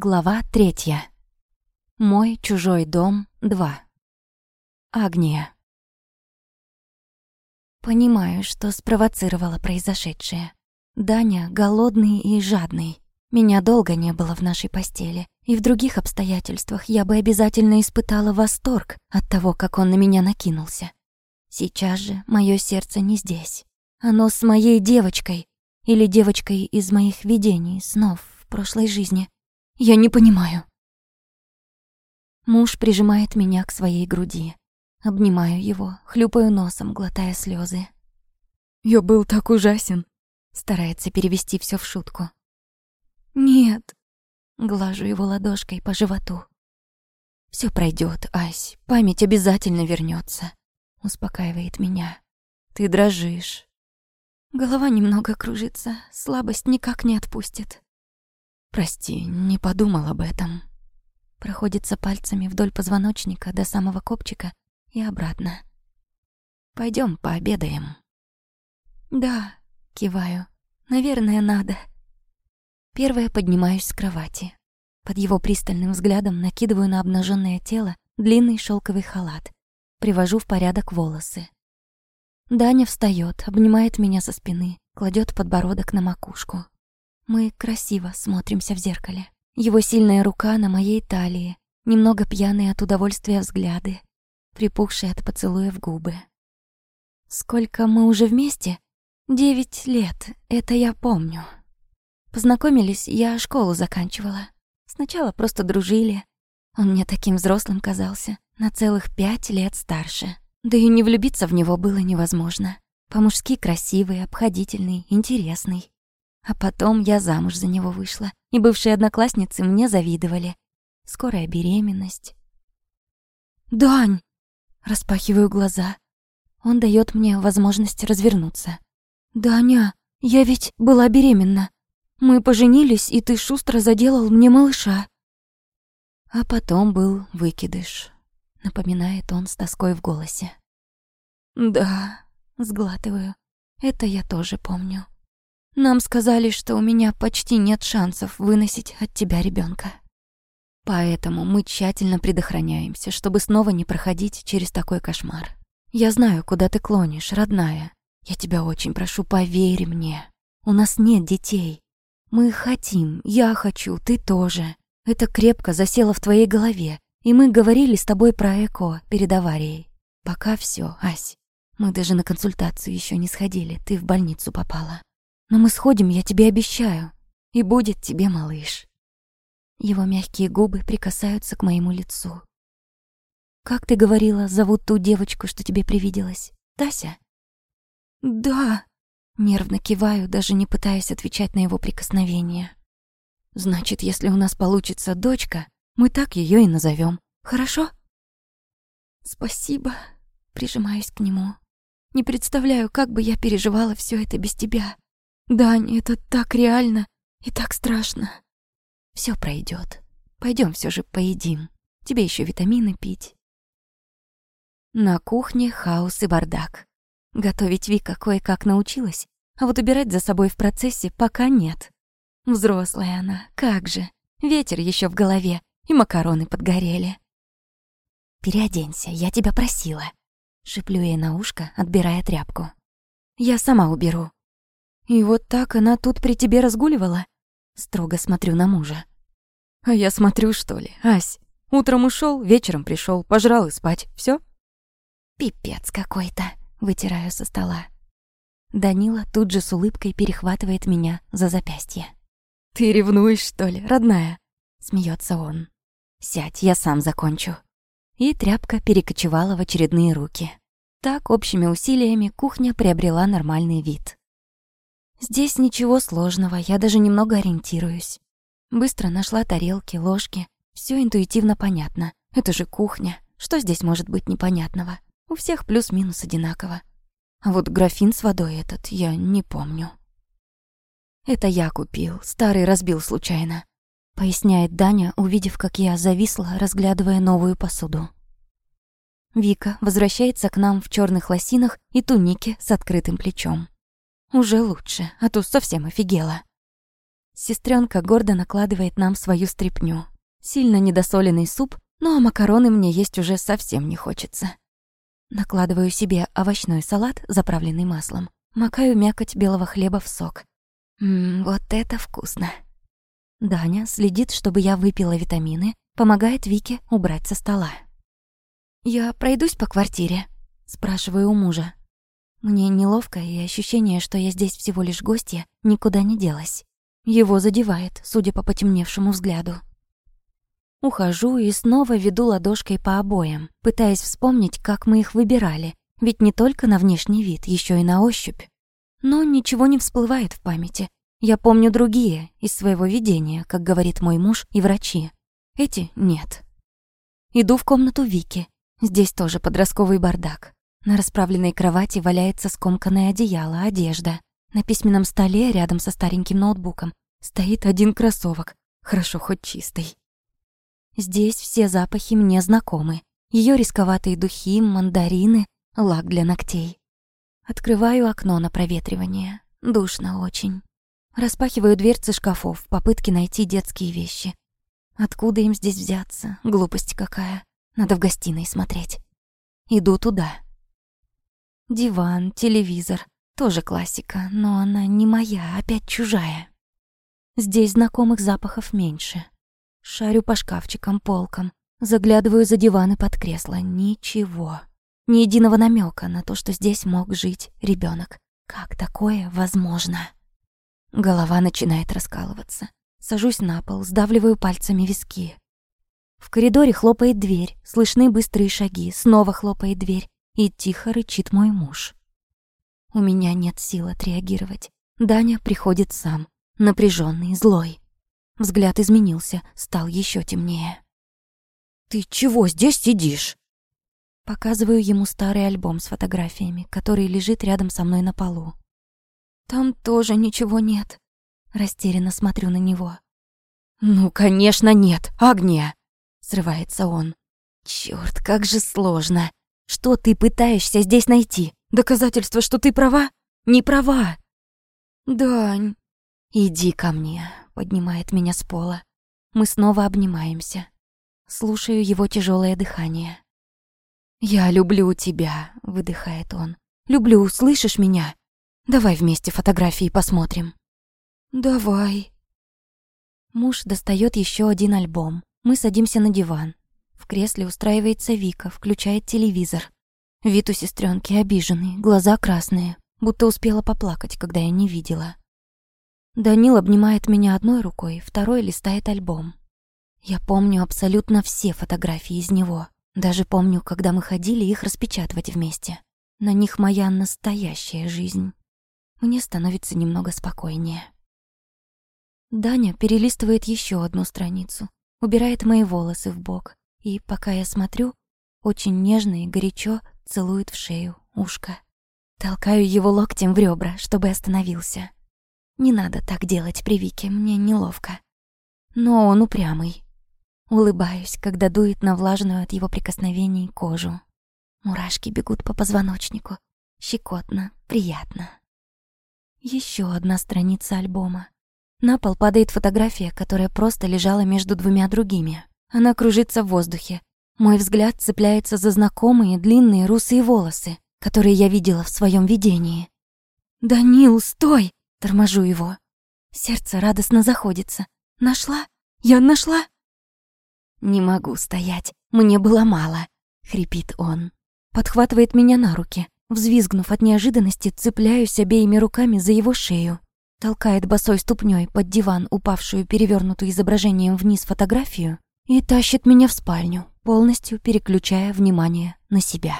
Глава третья. Мой чужой дом 2. Агния. Понимаю, что спровоцировало произошедшее. Даня голодный и жадный. Меня долго не было в нашей постели, и в других обстоятельствах я бы обязательно испытала восторг от того, как он на меня накинулся. Сейчас же мое сердце не здесь. Оно с моей девочкой или девочкой из моих видений, снов в прошлой жизни. Я не понимаю. Муж прижимает меня к своей груди. Обнимаю его, хлюпаю носом, глотая слезы. «Я был так ужасен», — старается перевести все в шутку. «Нет», — глажу его ладошкой по животу. Все пройдет, Ась, память обязательно вернется, успокаивает меня. «Ты дрожишь». Голова немного кружится, слабость никак не отпустит. Прости, не подумал об этом. Проходится пальцами вдоль позвоночника до самого копчика и обратно. Пойдем пообедаем. Да, киваю. Наверное, надо. Первая поднимаюсь с кровати. Под его пристальным взглядом накидываю на обнаженное тело длинный шелковый халат. Привожу в порядок волосы. Даня встает, обнимает меня со спины, кладет подбородок на макушку. Мы красиво смотримся в зеркале. Его сильная рука на моей талии, немного пьяные от удовольствия взгляды, припухшие от поцелуев губы. Сколько мы уже вместе? Девять лет, это я помню. Познакомились, я школу заканчивала. Сначала просто дружили. Он мне таким взрослым казался, на целых пять лет старше. Да и не влюбиться в него было невозможно. По-мужски красивый, обходительный, интересный. А потом я замуж за него вышла, и бывшие одноклассницы мне завидовали. Скорая беременность. «Дань!» Распахиваю глаза. Он дает мне возможность развернуться. «Даня, я ведь была беременна. Мы поженились, и ты шустро заделал мне малыша». А потом был выкидыш, напоминает он с тоской в голосе. «Да», — сглатываю, — «это я тоже помню». Нам сказали, что у меня почти нет шансов выносить от тебя ребенка. Поэтому мы тщательно предохраняемся, чтобы снова не проходить через такой кошмар. Я знаю, куда ты клонишь, родная. Я тебя очень прошу, поверь мне. У нас нет детей. Мы хотим, я хочу, ты тоже. Это крепко засело в твоей голове, и мы говорили с тобой про ЭКО перед аварией. Пока все, Ась. Мы даже на консультацию еще не сходили, ты в больницу попала. Но мы сходим, я тебе обещаю. И будет тебе малыш. Его мягкие губы прикасаются к моему лицу. Как ты говорила, зовут ту девочку, что тебе привиделась? Тася? Да. Нервно киваю, даже не пытаясь отвечать на его прикосновение. Значит, если у нас получится дочка, мы так ее и назовем. Хорошо? Спасибо. Прижимаюсь к нему. Не представляю, как бы я переживала все это без тебя. Дань, это так реально и так страшно. Все пройдет. Пойдем все же поедим. Тебе еще витамины пить. На кухне хаос и бардак. Готовить Вика кое-как научилась, а вот убирать за собой в процессе пока нет. Взрослая она, как же. Ветер еще в голове, и макароны подгорели. «Переоденься, я тебя просила», — шиплю ей на ушко, отбирая тряпку. «Я сама уберу», и вот так она тут при тебе разгуливала? Строго смотрю на мужа. А я смотрю, что ли, Ась. Утром ушел, вечером пришел, пожрал и спать. Все? Пипец какой-то, вытираю со стола. Данила тут же с улыбкой перехватывает меня за запястье. Ты ревнуешь, что ли, родная? Смеется он. Сядь, я сам закончу. И тряпка перекочевала в очередные руки. Так, общими усилиями, кухня приобрела нормальный вид. Здесь ничего сложного, я даже немного ориентируюсь. Быстро нашла тарелки, ложки. Все интуитивно понятно. Это же кухня. Что здесь может быть непонятного? У всех плюс-минус одинаково. А вот графин с водой этот я не помню. Это я купил, старый разбил случайно. Поясняет Даня, увидев, как я зависла, разглядывая новую посуду. Вика возвращается к нам в черных лосинах и тунике с открытым плечом. Уже лучше, а то совсем офигела. Сестренка гордо накладывает нам свою стряпню. Сильно недосоленный суп, ну а макароны мне есть уже совсем не хочется. Накладываю себе овощной салат, заправленный маслом. Макаю мякоть белого хлеба в сок. Ммм, вот это вкусно. Даня следит, чтобы я выпила витамины, помогает Вике убрать со стола. «Я пройдусь по квартире?» — спрашиваю у мужа. Мне неловко, и ощущение, что я здесь всего лишь гостья, никуда не делось. Его задевает, судя по потемневшему взгляду. Ухожу и снова веду ладошкой по обоям, пытаясь вспомнить, как мы их выбирали, ведь не только на внешний вид, еще и на ощупь. Но ничего не всплывает в памяти. Я помню другие, из своего видения, как говорит мой муж и врачи. Эти — нет. Иду в комнату Вики. Здесь тоже подростковый бардак. На расправленной кровати валяется скомканное одеяло, одежда. На письменном столе, рядом со стареньким ноутбуком, стоит один кроссовок, хорошо хоть чистый. Здесь все запахи мне знакомы. Ее рисковатые духи, мандарины, лак для ногтей. Открываю окно на проветривание. Душно очень. Распахиваю дверцы шкафов в попытке найти детские вещи. Откуда им здесь взяться? Глупость какая. Надо в гостиной смотреть. Иду туда. Диван, телевизор. Тоже классика, но она не моя, опять чужая. Здесь знакомых запахов меньше. Шарю по шкафчикам, полкам. Заглядываю за диван и под кресло. Ничего. Ни единого намека на то, что здесь мог жить ребенок. Как такое возможно? Голова начинает раскалываться. Сажусь на пол, сдавливаю пальцами виски. В коридоре хлопает дверь, слышны быстрые шаги, снова хлопает дверь и тихо рычит мой муж. У меня нет сил отреагировать. Даня приходит сам, напряженный, злой. Взгляд изменился, стал еще темнее. «Ты чего здесь сидишь?» Показываю ему старый альбом с фотографиями, который лежит рядом со мной на полу. «Там тоже ничего нет». Растерянно смотрю на него. «Ну, конечно, нет, Агния!» Срывается он. «Чёрт, как же сложно. Что ты пытаешься здесь найти? Доказательство, что ты права? Не права. Дань, иди ко мне, поднимает меня с пола. Мы снова обнимаемся. Слушаю его тяжелое дыхание. Я люблю тебя, выдыхает он. Люблю, слышишь меня? Давай вместе фотографии посмотрим. Давай. Муж достает еще один альбом. Мы садимся на диван. В кресле устраивается Вика, включает телевизор. Вид у сестренки обиженный, глаза красные, будто успела поплакать, когда я не видела. Данил обнимает меня одной рукой, второй листает альбом. Я помню абсолютно все фотографии из него. Даже помню, когда мы ходили их распечатывать вместе. На них моя настоящая жизнь. Мне становится немного спокойнее. Даня перелистывает еще одну страницу, убирает мои волосы в бок, и, пока я смотрю, очень нежно и горячо целует в шею, ушко. Толкаю его локтем в ребра, чтобы остановился. Не надо так делать при Вике, мне неловко. Но он упрямый. Улыбаюсь, когда дует на влажную от его прикосновений кожу. Мурашки бегут по позвоночнику. Щекотно, приятно. Еще одна страница альбома. На пол падает фотография, которая просто лежала между двумя другими. Она кружится в воздухе. Мой взгляд цепляется за знакомые длинные русые волосы, которые я видела в своем видении. «Данил, стой!» — торможу его. Сердце радостно заходится. «Нашла? Я нашла?» «Не могу стоять, мне было мало», — хрипит он. Подхватывает меня на руки. Взвизгнув от неожиданности, цепляюсь обеими руками за его шею. Толкает босой ступней под диван упавшую перевернутую изображением вниз фотографию и тащит меня в спальню, полностью переключая внимание на себя.